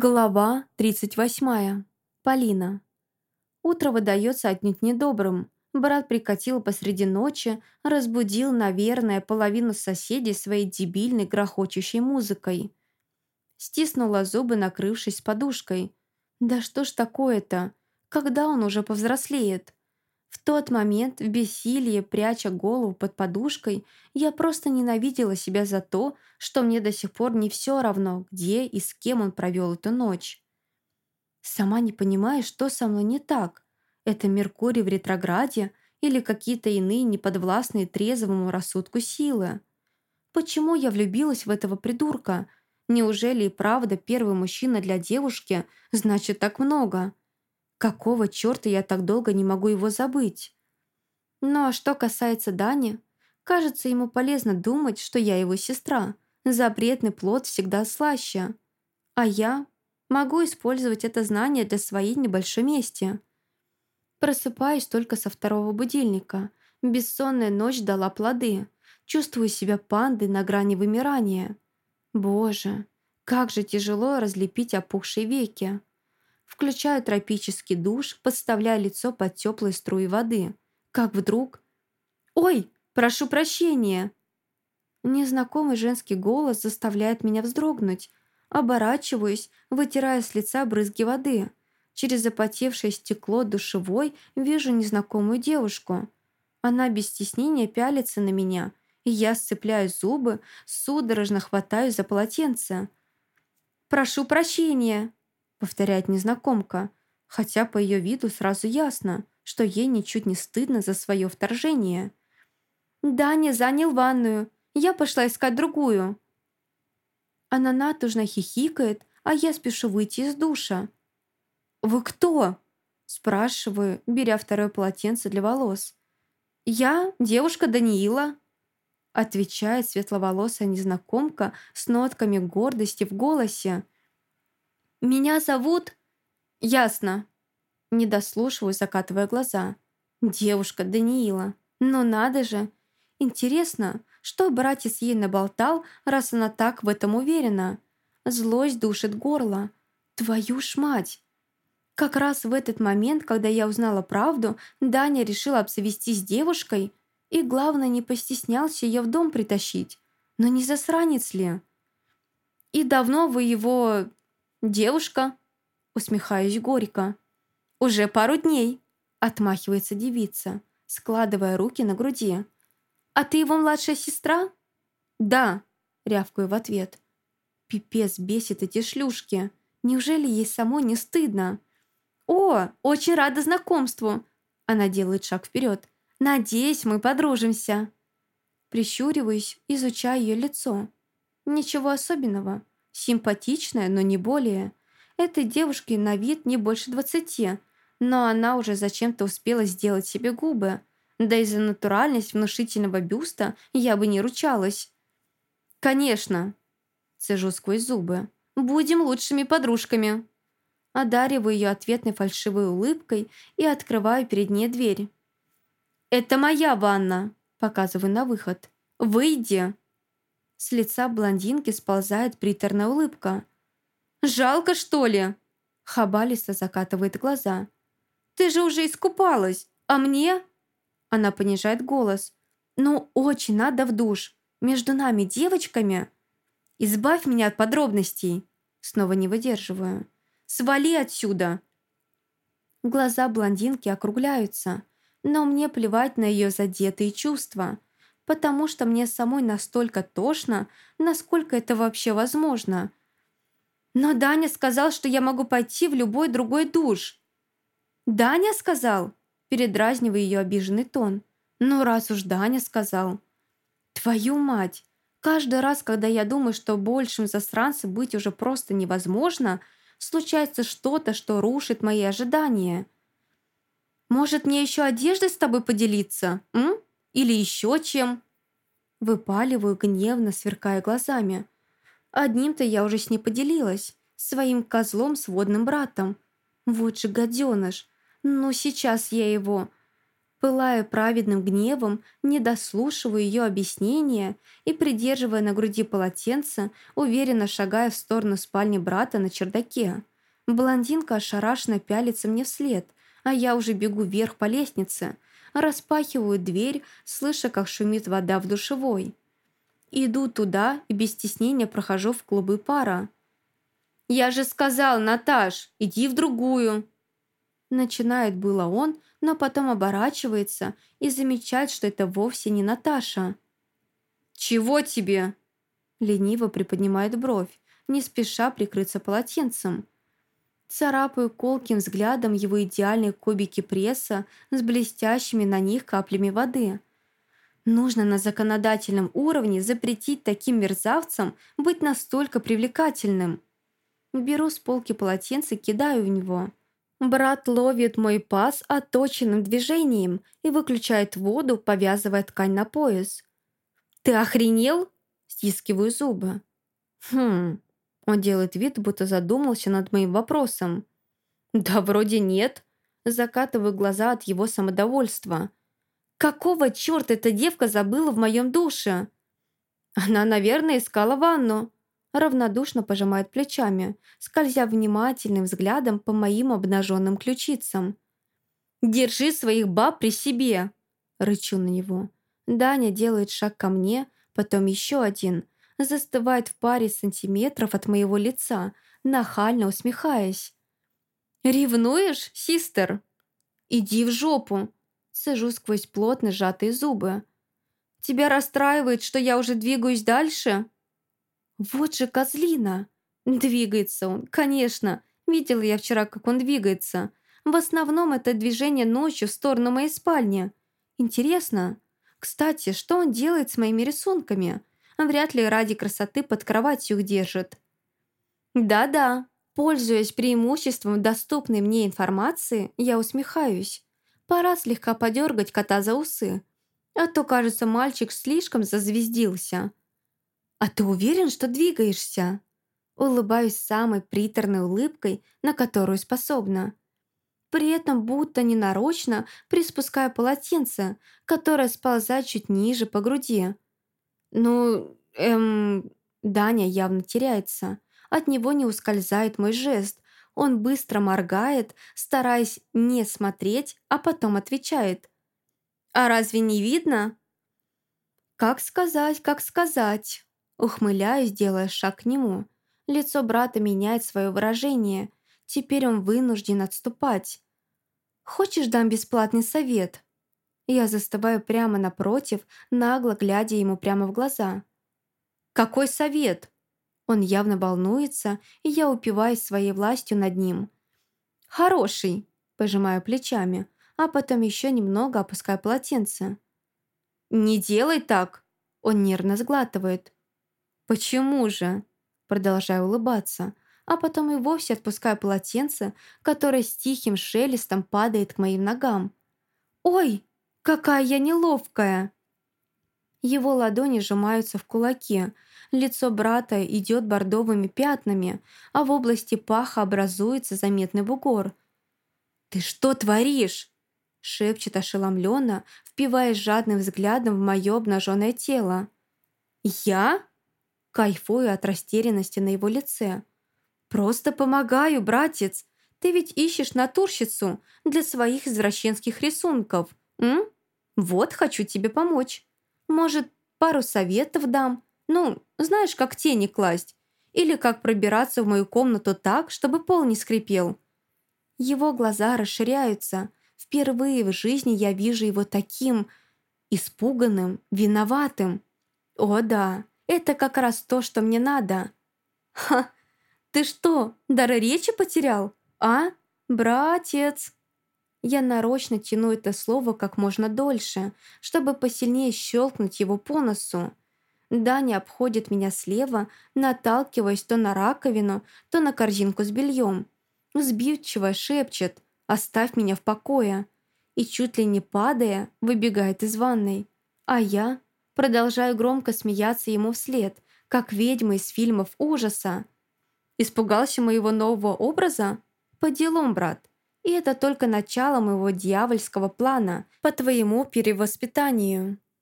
Глава 38. Полина. Утро выдается отнюдь недобрым. Брат прикатил посреди ночи, разбудил, наверное, половину соседей своей дебильной грохочущей музыкой. Стиснула зубы, накрывшись подушкой. Да что ж такое-то? Когда он уже повзрослеет? В тот момент, в бессилии, пряча голову под подушкой, я просто ненавидела себя за то, что мне до сих пор не все равно, где и с кем он провел эту ночь. Сама не понимаю, что со мной не так. Это Меркурий в ретрограде или какие-то иные неподвластные трезвому рассудку силы. Почему я влюбилась в этого придурка? Неужели и правда первый мужчина для девушки значит так много? Какого черта я так долго не могу его забыть? Ну а что касается Дани, кажется, ему полезно думать, что я его сестра. Запретный плод всегда слаще. А я могу использовать это знание для своей небольшой мести. Просыпаюсь только со второго будильника. Бессонная ночь дала плоды. Чувствую себя пандой на грани вымирания. Боже, как же тяжело разлепить опухшие веки. Включаю тропический душ, подставляя лицо под теплые струи воды. Как вдруг... «Ой, прошу прощения!» Незнакомый женский голос заставляет меня вздрогнуть. Оборачиваюсь, вытирая с лица брызги воды. Через запотевшее стекло душевой вижу незнакомую девушку. Она без стеснения пялится на меня, и я сцепляю зубы, судорожно хватаю за полотенце. «Прошу прощения!» Повторяет незнакомка, хотя по ее виду сразу ясно, что ей ничуть не стыдно за свое вторжение. «Даня занял ванную. Я пошла искать другую». Она натужно хихикает, а я спешу выйти из душа. «Вы кто?» Спрашиваю, беря второе полотенце для волос. «Я девушка Даниила», отвечает светловолосая незнакомка с нотками гордости в голосе. «Меня зовут...» «Ясно». Не дослушиваю, закатывая глаза. «Девушка Даниила. Но надо же. Интересно, что братец ей наболтал, раз она так в этом уверена? Злость душит горло. Твою ж мать!» Как раз в этот момент, когда я узнала правду, Даня решил обзавестись девушкой и, главное, не постеснялся ее в дом притащить. Но не засранец ли? «И давно вы его «Девушка?» Усмехаюсь горько. «Уже пару дней», отмахивается девица, складывая руки на груди. «А ты его младшая сестра?» «Да», рявкаю в ответ. Пипец бесит эти шлюшки. Неужели ей самой не стыдно? «О, очень рада знакомству!» Она делает шаг вперед. «Надеюсь, мы подружимся». Прищуриваюсь, изучая ее лицо. Ничего особенного. Симпатичная, но не более. Этой девушке на вид не больше двадцати, но она уже зачем-то успела сделать себе губы. Да и за натуральность внушительного бюста я бы не ручалась. «Конечно», — цежу сквозь зубы, — «будем лучшими подружками». Одариваю ее ответной фальшивой улыбкой и открываю перед ней дверь. «Это моя ванна», — показываю на выход. «Выйди». С лица блондинки сползает приторная улыбка. «Жалко, что ли?» Хабалиса закатывает глаза. «Ты же уже искупалась, а мне?» Она понижает голос. «Ну, очень надо в душ. Между нами девочками...» «Избавь меня от подробностей!» Снова не выдерживаю. «Свали отсюда!» Глаза блондинки округляются, но мне плевать на ее задетые чувства потому что мне самой настолько тошно, насколько это вообще возможно. Но Даня сказал, что я могу пойти в любой другой душ. «Даня сказал?» – передразнивая ее обиженный тон. «Ну, раз уж Даня сказал». «Твою мать! Каждый раз, когда я думаю, что большим засранцем быть уже просто невозможно, случается что-то, что рушит мои ожидания. Может, мне еще одеждой с тобой поделиться, м?» Или еще чем?» Выпаливаю гневно, сверкая глазами. Одним-то я уже с ней поделилась, своим козлом сводным братом. Вот же гаденыш. Ну, сейчас я его... Пылая праведным гневом, не дослушивая ее объяснения и, придерживая на груди полотенце, уверенно шагая в сторону спальни брата на чердаке. Блондинка ошарашенно пялится мне вслед, а я уже бегу вверх по лестнице, распахиваю дверь, слыша, как шумит вода в душевой. Иду туда и без стеснения прохожу в клубы пара. «Я же сказал, Наташ, иди в другую!» Начинает было он, но потом оборачивается и замечает, что это вовсе не Наташа. «Чего тебе?» Лениво приподнимает бровь, не спеша прикрыться полотенцем. Царапаю колким взглядом его идеальные кубики пресса с блестящими на них каплями воды. Нужно на законодательном уровне запретить таким мерзавцам быть настолько привлекательным. Беру с полки полотенце кидаю в него. Брат ловит мой пас отточенным движением и выключает воду, повязывая ткань на пояс. «Ты охренел?» – стискиваю зубы. «Хм...» – он делает вид, будто задумался над моим вопросом. «Да вроде нет». Закатываю глаза от его самодовольства. «Какого черта эта девка забыла в моем душе?» «Она, наверное, искала ванну», равнодушно пожимает плечами, скользя внимательным взглядом по моим обнаженным ключицам. «Держи своих баб при себе!» Рычу на него. Даня делает шаг ко мне, потом еще один, застывает в паре сантиметров от моего лица, нахально усмехаясь. «Ревнуешь, систер?» «Иди в жопу!» Сажу сквозь плотно сжатые зубы. «Тебя расстраивает, что я уже двигаюсь дальше?» «Вот же козлина!» Двигается он, конечно. Видела я вчера, как он двигается. В основном это движение ночью в сторону моей спальни. Интересно. Кстати, что он делает с моими рисунками? Вряд ли ради красоты под кроватью их держит. Да-да, пользуясь преимуществом доступной мне информации, я усмехаюсь. Пора слегка подергать кота за усы. А то, кажется, мальчик слишком зазвездился. «А ты уверен, что двигаешься?» Улыбаюсь самой приторной улыбкой, на которую способна. При этом будто ненарочно приспускаю полотенце, которое сползает чуть ниже по груди. Ну, эм... Даня явно теряется. От него не ускользает мой жест. Он быстро моргает, стараясь не смотреть, а потом отвечает. «А разве не видно?» «Как сказать, как сказать?» Ухмыляюсь, делая шаг к нему. Лицо брата меняет свое выражение. Теперь он вынужден отступать. «Хочешь дам бесплатный совет?» Я застываю прямо напротив, нагло глядя ему прямо в глаза. «Какой совет?» Он явно волнуется, и я упиваюсь своей властью над ним. «Хороший», – пожимаю плечами, а потом еще немного опускаю полотенце. «Не делай так!» – он нервно сглатывает. «Почему же?» Продолжаю улыбаться, а потом и вовсе отпускаю полотенце, которое с тихим шелестом падает к моим ногам. «Ой, какая я неловкая!» Его ладони сжимаются в кулаке, лицо брата идет бордовыми пятнами, а в области паха образуется заметный бугор. «Ты что творишь?» шепчет ошеломленно, впиваясь жадным взглядом в мое обнаженное тело. «Я?» Кайфую от растерянности на его лице. «Просто помогаю, братец. Ты ведь ищешь натурщицу для своих извращенских рисунков, м? Вот хочу тебе помочь. Может, пару советов дам? Ну, знаешь, как тени класть. Или как пробираться в мою комнату так, чтобы пол не скрипел». Его глаза расширяются. Впервые в жизни я вижу его таким испуганным, виноватым. О да, это как раз то, что мне надо. Ха, ты что, дар речи потерял? А, братец? Я нарочно тяну это слово как можно дольше, чтобы посильнее щелкнуть его по носу. Даня обходит меня слева, наталкиваясь то на раковину, то на корзинку с бельем. Сбивчиво шепчет «Оставь меня в покое!» и, чуть ли не падая, выбегает из ванной. А я Продолжаю громко смеяться ему вслед, как ведьма из фильмов ужаса. Испугался моего нового образа? По делам, брат. И это только начало моего дьявольского плана по твоему перевоспитанию.